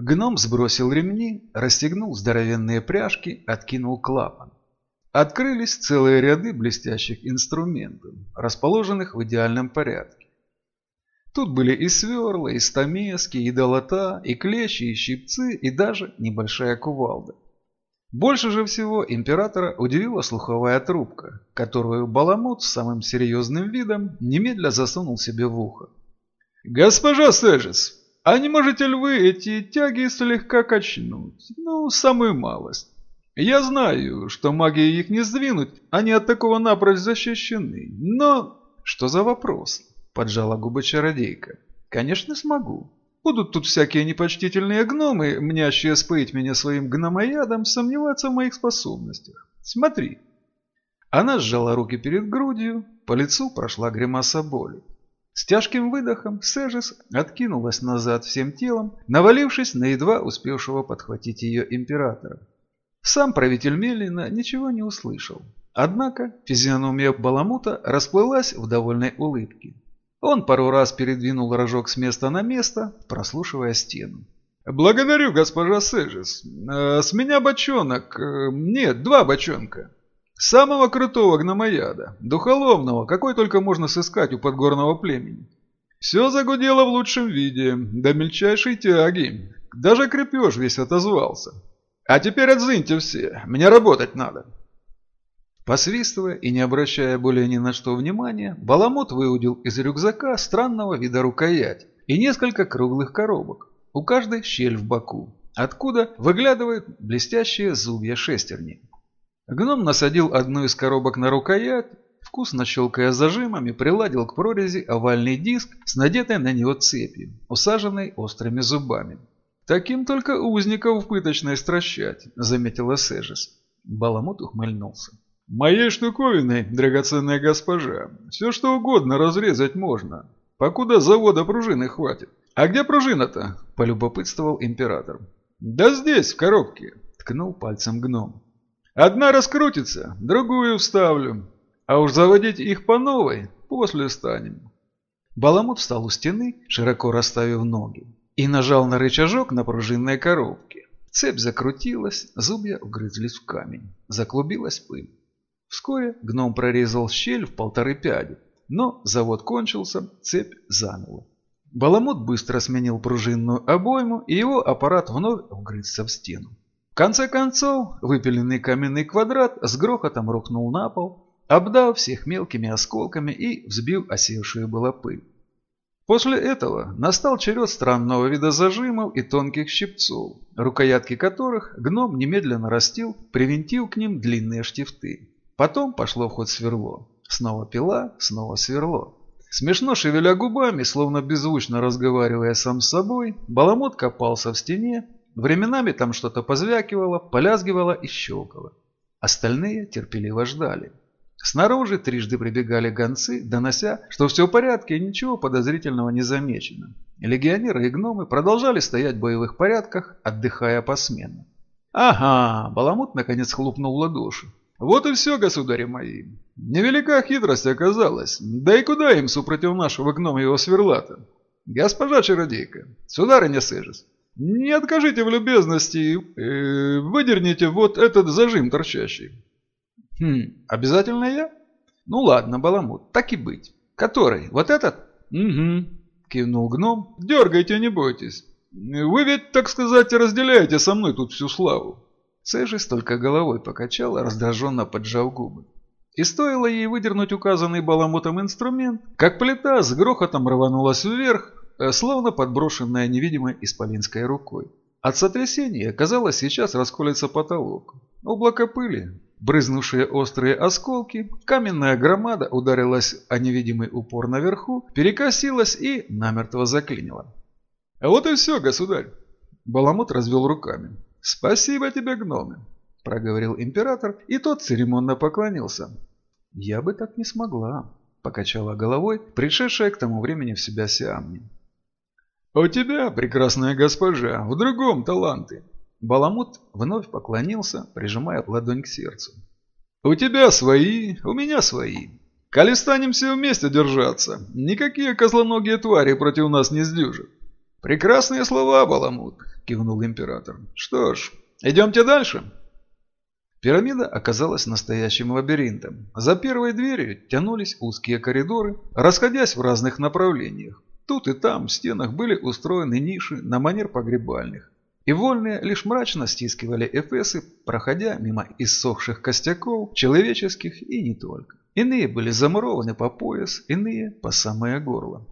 Гном сбросил ремни, расстегнул здоровенные пряжки, откинул клапан. Открылись целые ряды блестящих инструментов, расположенных в идеальном порядке. Тут были и сверла, и стамески, и долота, и клещи, и щипцы, и даже небольшая кувалда. Больше же всего императора удивила слуховая трубка, которую Баламут с самым серьезным видом немедля засунул себе в ухо. «Госпожа Сэджес, а не можете ли вы эти тяги слегка качнуть? Ну, самую малость. Я знаю, что магией их не сдвинуть, они от такого напрочь защищены, но...» «Что за вопрос?» – поджала губы чародейка. «Конечно смогу. Будут тут всякие непочтительные гномы, мнящие споить меня своим гномоядом, сомневаться в моих способностях. Смотри. Она сжала руки перед грудью, по лицу прошла гримаса боли. С тяжким выдохом Сежис откинулась назад всем телом, навалившись на едва успевшего подхватить ее императора. Сам правитель Мелина ничего не услышал. Однако физиономия Баламута расплылась в довольной улыбке. Он пару раз передвинул рожок с места на место, прослушивая стену. «Благодарю, госпожа Сэджис. Э, с меня бочонок. Э, нет, два бочонка. Самого крутого гномояда, духоломного, какой только можно сыскать у подгорного племени. Все загудело в лучшем виде, до мельчайшей тяги. Даже крепеж весь отозвался. А теперь отзыньте все, мне работать надо». Посвистывая и не обращая более ни на что внимания, Баламут выудил из рюкзака странного вида рукоять и несколько круглых коробок, у каждой щель в боку, откуда выглядывают блестящие зубья шестерни. Гном насадил одну из коробок на рукоять, вкусно щелкая зажимами, приладил к прорези овальный диск с надетой на него цепью, усаженной острыми зубами. «Таким только узников в пыточной стращать», — заметила Сежис. Баламут ухмыльнулся. «Моей штуковиной, драгоценная госпожа, все что угодно разрезать можно, покуда завода пружины хватит. А где пружина-то?» – полюбопытствовал император. «Да здесь, в коробке», – ткнул пальцем гном. «Одна раскрутится, другую вставлю, а уж заводить их по новой после станем». Баламут встал у стены, широко расставив ноги, и нажал на рычажок на пружинной коробке. Цепь закрутилась, зубья вгрызлись в камень, заклубилась пыль. Вскоре гном прорезал щель в полторы пяди, но завод кончился, цепь заныла. Баламут быстро сменил пружинную обойму, и его аппарат вновь вгрызся в стену. В конце концов, выпиленный каменный квадрат с грохотом рухнул на пол, обдав всех мелкими осколками и взбив осевшую было пыль. После этого настал черед странного вида зажимов и тонких щипцов, рукоятки которых гном немедленно растил, привинтив к ним длинные штифты. Потом пошло в ход сверло. Снова пила, снова сверло. Смешно шевеля губами, словно беззвучно разговаривая сам с собой, Баламут копался в стене, временами там что-то позвякивало, полязгивало и щелкало. Остальные терпеливо ждали. Снаружи трижды прибегали гонцы, донося, что все в порядке и ничего подозрительного не замечено. Легионеры и гномы продолжали стоять в боевых порядках, отдыхая посменно. «Ага!» – Баламут наконец хлопнул ладоши. Вот и все, государи мои. Невелика хитрость оказалась. Да и куда им супротив нашего гнома его сверлата? Госпожа чародейка, сударыня Сежис, не откажите в любезности, э, выдерните вот этот зажим торчащий. Хм, обязательно я? Ну ладно, Баламут, так и быть. Который? Вот этот? Угу, кивнул гном. Дергайте, не бойтесь. Вы ведь, так сказать, разделяете со мной тут всю славу. Сэжис только головой покачала, раздраженно поджав губы. И стоило ей выдернуть указанный баламотом инструмент, как плита с грохотом рванулась вверх, словно подброшенная невидимой исполинской рукой. От сотрясения, казалось, сейчас расколется потолок. Облако пыли, брызнувшие острые осколки, каменная громада ударилась о невидимый упор наверху, перекосилась и намертво заклинила. «А вот и все, государь!» Баламут развел руками. «Спасибо тебе, гномы!» – проговорил император, и тот церемонно поклонился. «Я бы так не смогла», – покачала головой, пришедшая к тому времени в себя Сиамни. «У тебя, прекрасная госпожа, в другом таланты!» Баламут вновь поклонился, прижимая ладонь к сердцу. «У тебя свои, у меня свои. Коли станем все вместе держаться, никакие козлоногие твари против нас не сдюжат. «Прекрасные слова, Баламут», – кивнул император. «Что ж, идемте дальше». Пирамида оказалась настоящим лабиринтом. За первой дверью тянулись узкие коридоры, расходясь в разных направлениях. Тут и там в стенах были устроены ниши на манер погребальных. И вольные лишь мрачно стискивали эфесы, проходя мимо иссохших костяков, человеческих и не только. Иные были замурованы по пояс, иные по самое горло.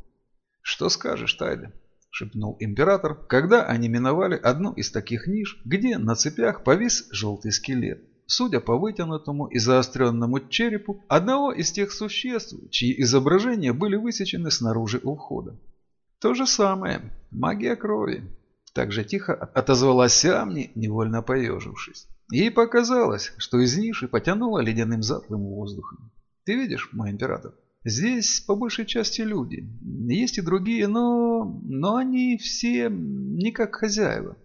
«Что скажешь, Тайда?» – шепнул император, когда они миновали одну из таких ниш, где на цепях повис желтый скелет судя по вытянутому и заостренному черепу одного из тех существ, чьи изображения были высечены снаружи у входа. То же самое. Магия крови. Так же тихо отозвалась Сиамни, невольно поежившись. Ей показалось, что из ниши потянуло ледяным затлым воздухом. Ты видишь, мой император? Здесь по большей части люди. Есть и другие, но... но они все не как хозяева.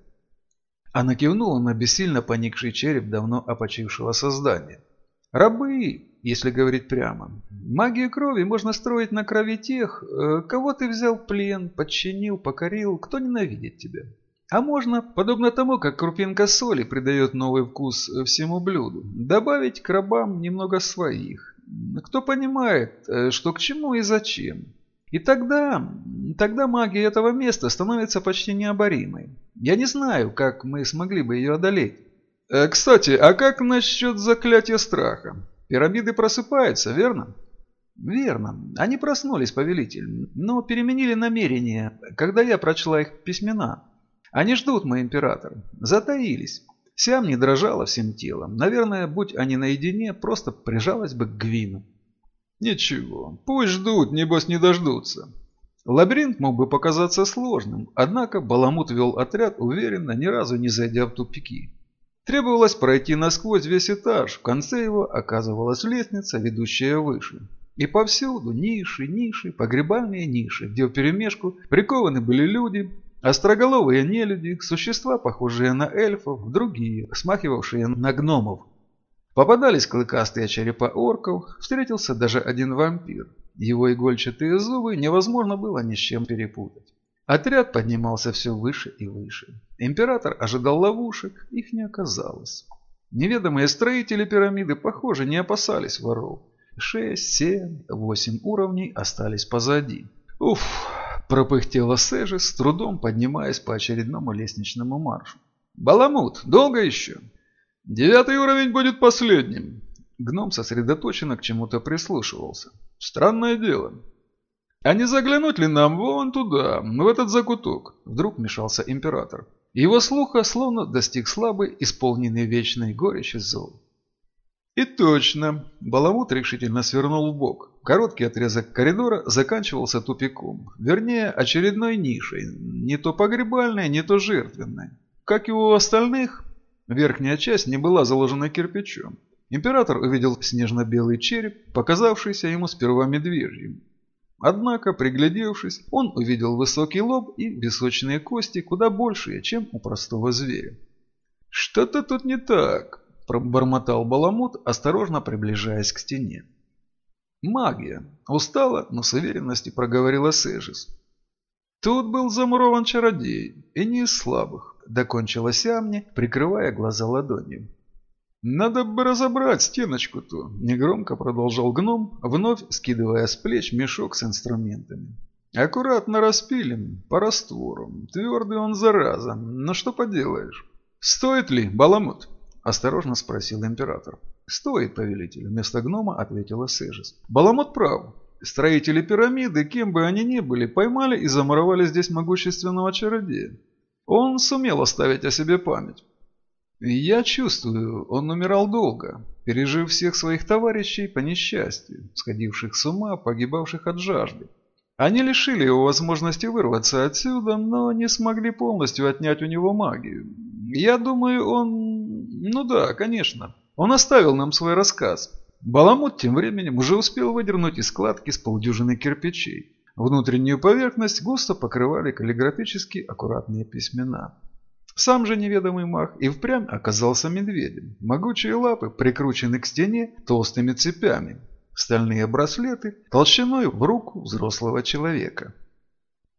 Она кивнула на бессильно поникший череп давно опочившего создания. «Рабы, если говорить прямо. Магию крови можно строить на крови тех, э, кого ты взял в плен, подчинил, покорил, кто ненавидит тебя. А можно, подобно тому, как крупинка соли придает новый вкус всему блюду, добавить к рабам немного своих. Кто понимает, э, что к чему и зачем. И тогда, тогда магия этого места становится почти необоримой. Я не знаю, как мы смогли бы ее одолеть. Э, кстати, а как насчет заклятия страха? Пирамиды просыпаются, верно? Верно. Они проснулись, повелитель, но переменили намерение, когда я прочла их письмена. Они ждут, мой император. Затаились. Сям не дрожала всем телом. Наверное, будь они наедине, просто прижалась бы к Гвину. Ничего, пусть ждут, небось не дождутся. Лабиринт мог бы показаться сложным, однако Баламут вел отряд уверенно, ни разу не зайдя в тупики. Требовалось пройти насквозь весь этаж, в конце его оказывалась лестница, ведущая выше. И повсюду ниши, ниши, погребальные ниши, где вперемешку прикованы были люди, остроголовые нелюди, существа, похожие на эльфов, другие, смахивавшие на гномов, Попадались клыкастые черепа орков, встретился даже один вампир. Его игольчатые зубы невозможно было ни с чем перепутать. Отряд поднимался все выше и выше. Император ожидал ловушек, их не оказалось. Неведомые строители пирамиды, похоже, не опасались воров. Шесть, семь, восемь уровней остались позади. Уф, пропыхтела Сэжи, с трудом поднимаясь по очередному лестничному маршу. «Баламут, долго еще?» «Девятый уровень будет последним». Гном сосредоточенно к чему-то прислушивался. «Странное дело. А не заглянуть ли нам вон туда, в этот закуток?» Вдруг мешался император. Его слуха словно достиг слабый, исполненный вечной горечи зол. И точно. Баламут решительно свернул в бок. Короткий отрезок коридора заканчивался тупиком. Вернее, очередной нишей. Не то погребальной, не то жертвенной. Как и у остальных, Верхняя часть не была заложена кирпичом. Император увидел снежно-белый череп, показавшийся ему сперва медвежьим. Однако, приглядевшись, он увидел высокий лоб и височные кости куда большие, чем у простого зверя. «Что-то тут не так», – пробормотал Баламут, осторожно приближаясь к стене. «Магия!» – устала, но с уверенностью проговорила Сэжис. Тут был замурован чародей, и не из слабых. Докончила Сиамни, прикрывая глаза ладонью. «Надо бы разобрать стеночку-то», – негромко продолжал гном, вновь скидывая с плеч мешок с инструментами. «Аккуратно распилим, по раствору. Твердый он, зараза. Но что поделаешь?» «Стоит ли, Баламут?» – осторожно спросил император. «Стоит, повелитель», – вместо гнома ответила Сежис. «Баламут прав. Строители пирамиды, кем бы они ни были, поймали и замуровали здесь могущественного чародея. Он сумел оставить о себе память. Я чувствую, он умирал долго, пережив всех своих товарищей по несчастью, сходивших с ума, погибавших от жажды. Они лишили его возможности вырваться отсюда, но не смогли полностью отнять у него магию. Я думаю, он... Ну да, конечно. Он оставил нам свой рассказ. Баламут тем временем уже успел выдернуть из складки с полдюжины кирпичей. Внутреннюю поверхность густо покрывали каллиграфически аккуратные письмена. Сам же неведомый маг и впрямь оказался медведем. Могучие лапы прикручены к стене толстыми цепями. Стальные браслеты толщиной в руку взрослого человека.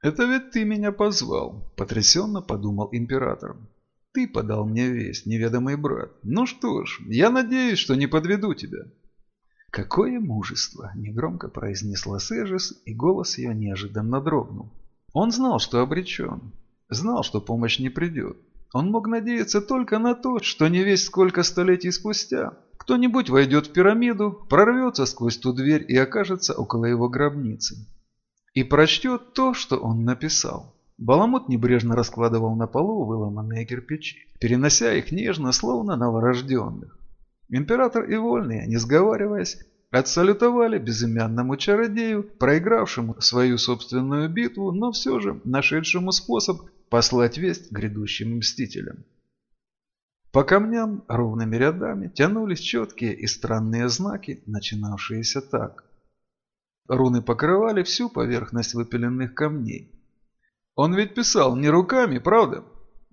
«Это ведь ты меня позвал», – потрясенно подумал император. «Ты подал мне весть, неведомый брат. Ну что ж, я надеюсь, что не подведу тебя». «Какое мужество!» – негромко произнесла Сежис, и голос ее неожиданно дрогнул. Он знал, что обречен. Знал, что помощь не придет. Он мог надеяться только на то, что не весь сколько столетий спустя кто-нибудь войдет в пирамиду, прорвется сквозь ту дверь и окажется около его гробницы и прочтет то, что он написал. Баламут небрежно раскладывал на полу выломанные кирпичи, перенося их нежно, словно новорожденных. Император и вольные, не сговариваясь, отсалютовали безымянному чародею, проигравшему свою собственную битву, но все же нашедшему способ послать весть грядущим мстителям. По камням ровными рядами тянулись четкие и странные знаки, начинавшиеся так. Руны покрывали всю поверхность выпиленных камней. «Он ведь писал не руками, правда?»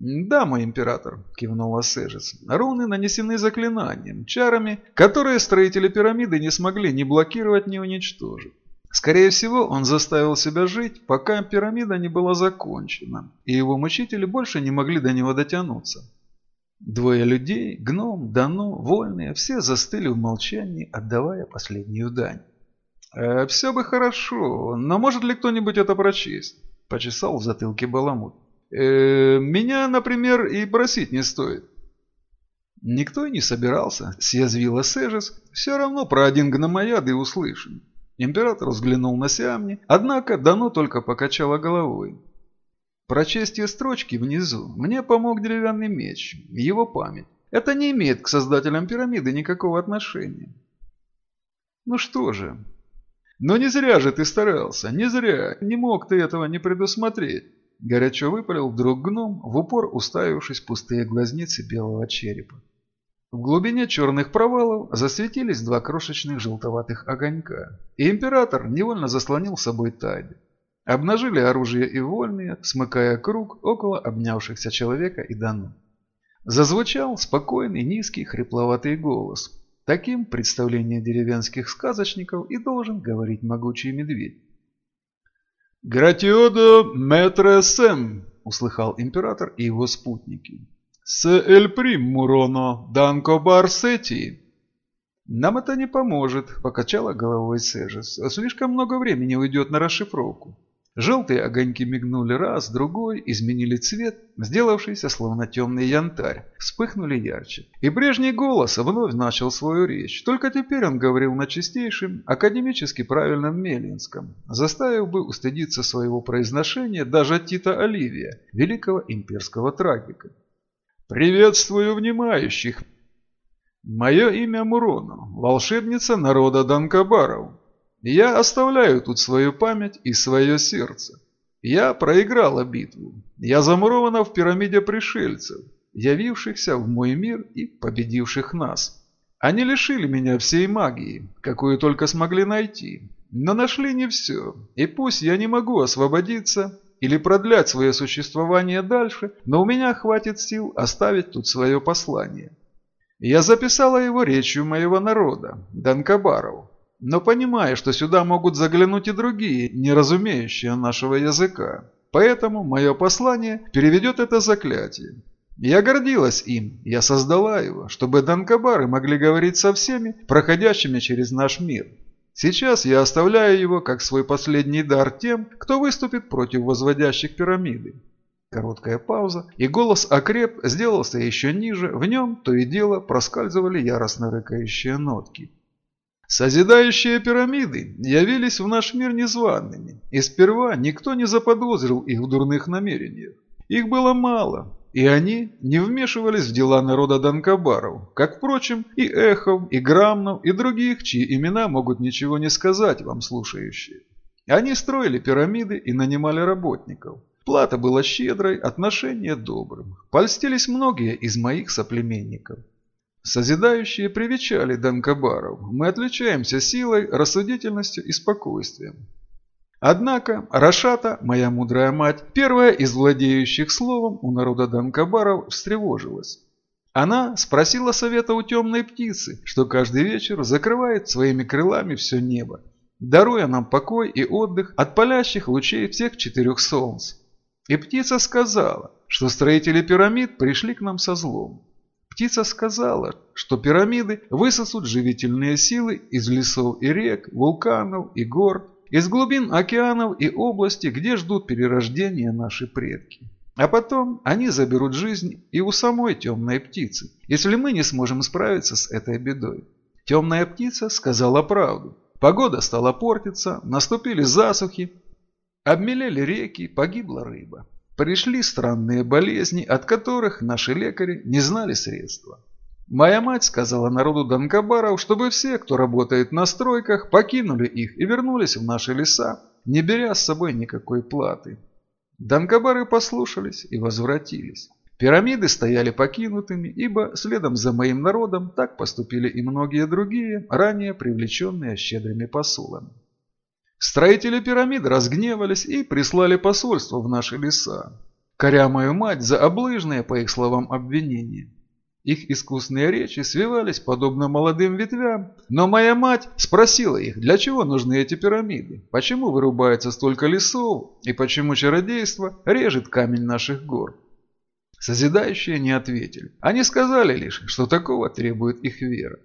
«Да, мой император», – кивнула Сежец. «Руны нанесены заклинанием, чарами, которые строители пирамиды не смогли ни блокировать, ни уничтожить. Скорее всего, он заставил себя жить, пока пирамида не была закончена, и его мучители больше не могли до него дотянуться. Двое людей, гном, дано, вольные, все застыли в молчании, отдавая последнюю дань. «Э, «Все бы хорошо, но может ли кто-нибудь это прочесть?» – почесал в затылке Баламут. «Э, «Меня, например, и просить не стоит». Никто и не собирался, съязвила Сежес, все равно про один гномояд и услышан. Император взглянул на Сиамни, однако Дано только покачала головой. Прочесть ее строчки внизу мне помог деревянный меч, его память. Это не имеет к создателям пирамиды никакого отношения. Ну что же, но не зря же ты старался, не зря. Не мог ты этого не предусмотреть. Горячо выпалил вдруг гном, в упор уставившись в пустые глазницы белого черепа. В глубине черных провалов засветились два крошечных желтоватых огонька, и император невольно заслонил собой Тади. Обнажили оружие и вольные, смыкая круг около обнявшихся человека и Дану. Зазвучал спокойный, низкий, хрипловатый голос, Таким представление деревенских сказочников и должен говорить могучий медведь. «Гратиодо метре сэм!» – услыхал император и его спутники. «С эль прим муроно данко барсети!» «Нам это не поможет», – покачала головой Сежес. «Слишком много времени уйдет на расшифровку». Желтые огоньки мигнули раз, другой, изменили цвет, сделавшийся словно темный янтарь, вспыхнули ярче. И прежний голос вновь начал свою речь, только теперь он говорил на чистейшем, академически правильном Мелинском, заставив бы устыдиться своего произношения даже Тита Оливия, великого имперского трагика. «Приветствую внимающих! Мое имя Мурона, волшебница народа Данкабаров». Я оставляю тут свою память и свое сердце. Я проиграла битву. Я замурована в пирамиде пришельцев, явившихся в мой мир и победивших нас. Они лишили меня всей магии, какую только смогли найти. Но нашли не все. И пусть я не могу освободиться или продлять свое существование дальше, но у меня хватит сил оставить тут свое послание. Я записала его речью моего народа, Данкабаров, но понимая, что сюда могут заглянуть и другие, не разумеющие нашего языка. Поэтому мое послание переведет это заклятие. Я гордилась им, я создала его, чтобы Данкабары могли говорить со всеми, проходящими через наш мир. Сейчас я оставляю его как свой последний дар тем, кто выступит против возводящих пирамиды. Короткая пауза, и голос окреп, сделался еще ниже, в нем то и дело проскальзывали яростно рыкающие нотки. Созидающие пирамиды явились в наш мир незваными, и сперва никто не заподозрил их в дурных намерениях. Их было мало, и они не вмешивались в дела народа Данкабаров, как, впрочем, и Эхов, и Грамнов, и других, чьи имена могут ничего не сказать вам слушающие. Они строили пирамиды и нанимали работников. Плата была щедрой, отношения добрым. Польстились многие из моих соплеменников. Созидающие привечали Данкабаров. Мы отличаемся силой, рассудительностью и спокойствием. Однако Рашата, моя мудрая мать, первая из владеющих словом у народа Данкабаров, встревожилась. Она спросила совета у темной птицы, что каждый вечер закрывает своими крылами все небо. даруя нам покой и отдых от палящих лучей всех четырех солнц. И птица сказала, что строители пирамид пришли к нам со злом. Птица сказала, что пирамиды высосут живительные силы из лесов и рек, вулканов и гор, из глубин океанов и области, где ждут перерождения наши предки. А потом они заберут жизнь и у самой темной птицы, если мы не сможем справиться с этой бедой. Темная птица сказала правду. Погода стала портиться, наступили засухи, обмелели реки, погибла рыба. Пришли странные болезни, от которых наши лекари не знали средства. Моя мать сказала народу Данкабаров, чтобы все, кто работает на стройках, покинули их и вернулись в наши леса, не беря с собой никакой платы. Данкабары послушались и возвратились. Пирамиды стояли покинутыми, ибо следом за моим народом так поступили и многие другие, ранее привлеченные щедрыми посулами. Строители пирамид разгневались и прислали посольство в наши леса, коря мою мать за облыжные, по их словам, обвинения. Их искусные речи свивались подобно молодым ветвям, но моя мать спросила их, для чего нужны эти пирамиды, почему вырубается столько лесов и почему чародейство режет камень наших гор. Созидающие не ответили. Они сказали лишь, что такого требует их вера.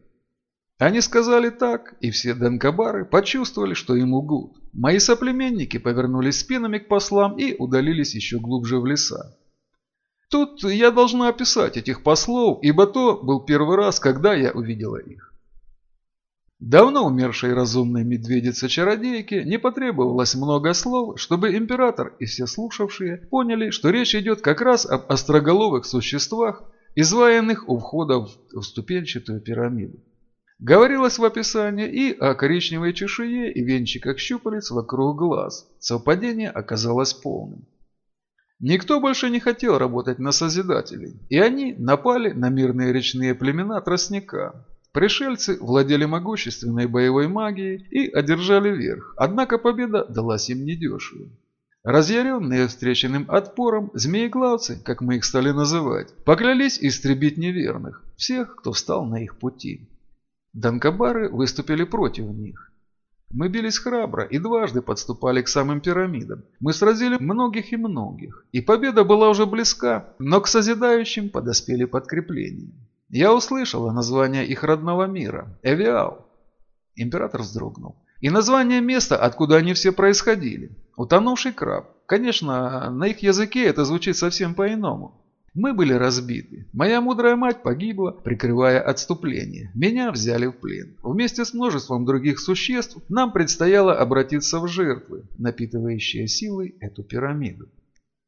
Они сказали так, и все Денкабары почувствовали, что им лгут. Мои соплеменники повернулись спинами к послам и удалились еще глубже в леса. Тут я должна описать этих послов, ибо то был первый раз, когда я увидела их. Давно умершей разумной медведице-чародейке не потребовалось много слов, чтобы император и все слушавшие поняли, что речь идет как раз об остроголовых существах, изваянных у входа в ступенчатую пирамиду. Говорилось в описании и о коричневой чешуе и венчиках щупалец вокруг глаз. Совпадение оказалось полным. Никто больше не хотел работать на Созидателей, и они напали на мирные речные племена Тростника. Пришельцы владели могущественной боевой магией и одержали верх, однако победа далась им недешево. Разъяренные встреченным отпором, змееглавцы, как мы их стали называть, поклялись истребить неверных, всех, кто встал на их пути. Данкабары выступили против них. Мы бились храбро и дважды подступали к самым пирамидам. Мы сразили многих и многих, и победа была уже близка, но к созидающим подоспели подкрепления. Я услышала название их родного мира – Эвиал. Император вздрогнул. И название места, откуда они все происходили – утонувший краб. Конечно, на их языке это звучит совсем по-иному. Мы были разбиты. Моя мудрая мать погибла, прикрывая отступление. Меня взяли в плен. Вместе с множеством других существ нам предстояло обратиться в жертвы, напитывающие силой эту пирамиду.